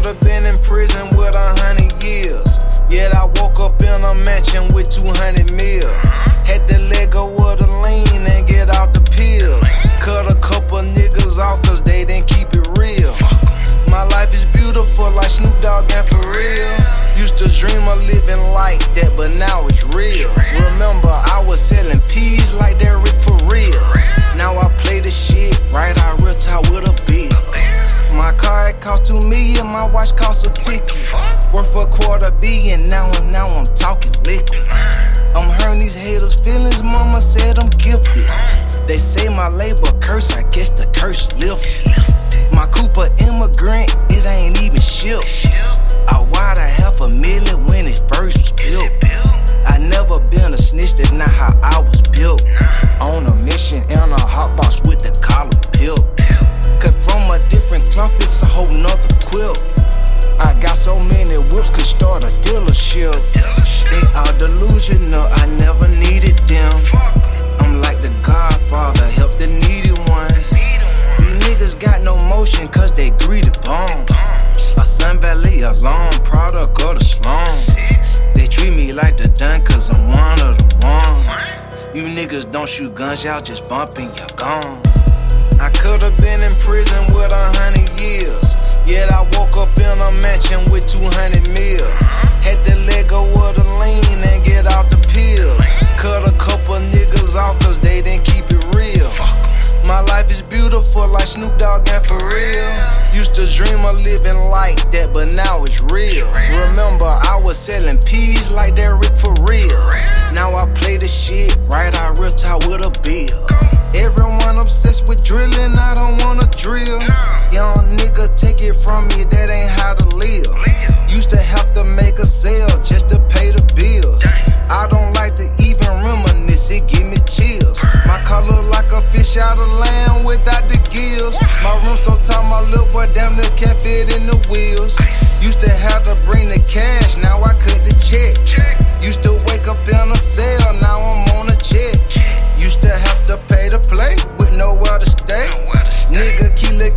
could've been in prison with a hundred years. Yet I woke up in a mansion with 200 mil. Had to let go of the lean and get out the pills. Cut a couple niggas off cause they didn't keep it real. My life is beautiful like Snoop Dogg and for real. Used to dream of living like that, but now it's real. Remember, I was selling peas like that Rick for real. Now I play the shit right, I real talk with a bill. Car it cost two million, my watch cost a ticket. Worth a quarter billion, now I'm now I'm talking liquid. I'm hurting these haters' feelings, mama said I'm gifted. They say my labor curse, I guess the curse lifted. Like the dun, cause I'm one of the ones. You niggas don't shoot guns, y'all just bumping your gums. I could've been in prison with a hundred years. Yet I woke up in a mansion with 200 mil. Had to let go of the lean and get out the pills. Cut a couple niggas off cause they didn't keep it real. My life is beautiful like Snoop Dogg and for real. Used to dream of living like that,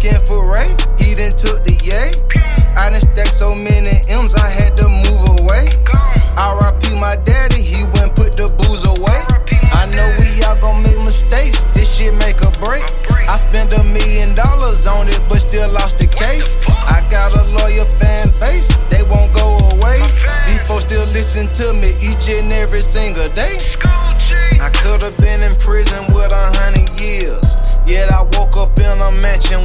looking for Ray. He done took the yay. I done stacked so many M's, I had to move away. RIP my daddy, he went put the booze away. I know we all gon' make mistakes, this shit make a break. I spent a million dollars on it, but still lost the case. I got a loyal fan base, they won't go away. These folks still listen to me each and every single day. I could've been in prison with a hundred years. Yet I woke up in a mansion